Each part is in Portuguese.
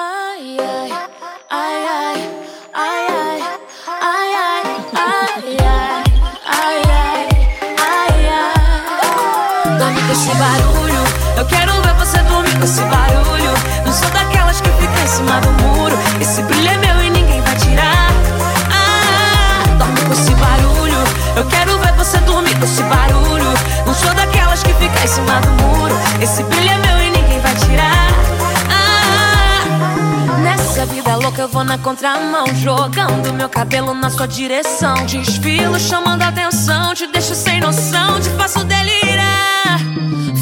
Ai, ai, ai, ai, ai, ai, ai, ai, ai, ai, ai, ai, ai. Dorme com esse barulho, eu quero ver você dormir com esse barulho. Não sou daquelas que fica em cima do muro. Esse brilho é meu e ninguém vai tirar. Ah, dorme com esse barulho, eu quero ver você dormir com esse barulho. Não sou daquelas que fica em cima do muro. Esse brilho é meu louca eu vou na contramão Jogando meu cabelo na sua direção. Desfilo chamando atenção Te deixo sem noção, te faço delirar.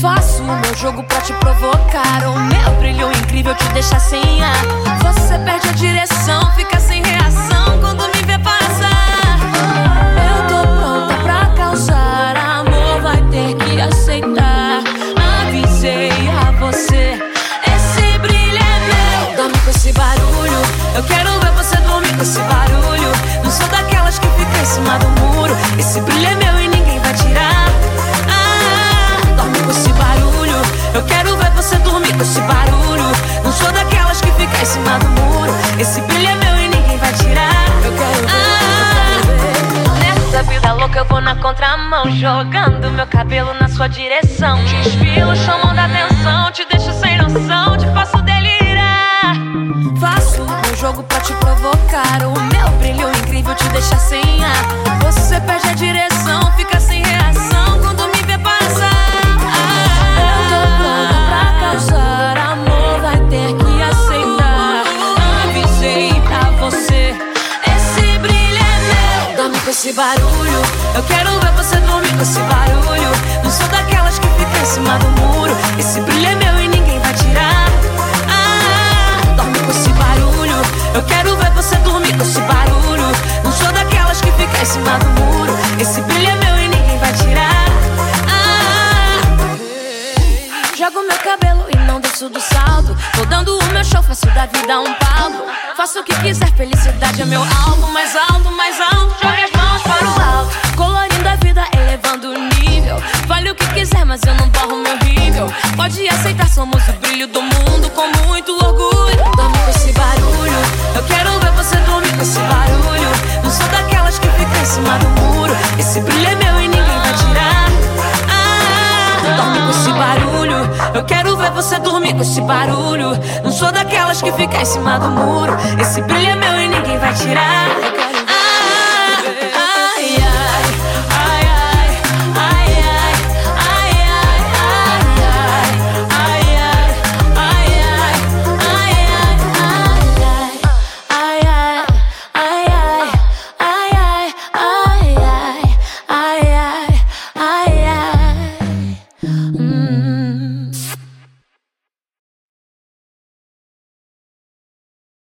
Faço o meu jogo pra te provocar. O meu brilho incrível te deixa sem ar. Você perde a direção, Esse brilho é meu e ninguém vai tirar. Ah, dorme com esse barulho. Eu quero ver você dormir com esse barulho. Não sou daquelas que fica em cima do muro. Esse brilho é meu e ninguém vai tirar. Eu quero ver Nessa vida louca eu vou na contramão Jogando meu cabelo na sua direção. Desfilo chamando um jogo pra te provocar. O meu brilho incrível te deixa sem ar. Você perde a direção, fica sem reação Quando me vê passar. Eu tô pronta pra causar Amor vai ter que aceitar. Avisei pra você. Esse brilho é meu. Dorme com esse barulho. Eu quero ver você dormir com esse barulho. Não sou daquelas que fica em cima do muro. Esse brilho é meu Eu quero ver você dormir com esse barulho Não sou daquelas que fica em cima do muro Esse brilho é meu e ninguém vai tirar Ah, Jogo meu cabelo e não desço do salto. Tô dando o meu show, faço da vida um palco. Faço o que quiser, felicidade é meu alvo. Mais alto, mais alto, jogue as mãos para o alto. Colorindo a vida, elevando o nível. Vale o que quiser, mas eu não borro meu nível. Pode aceitar, somos o brilho do mundo com muito orgulho. Eu quero ver você dormir com esse barulho. Não sou daquelas que fica em cima do muro. Esse brilho é meu e ninguém vai tirar.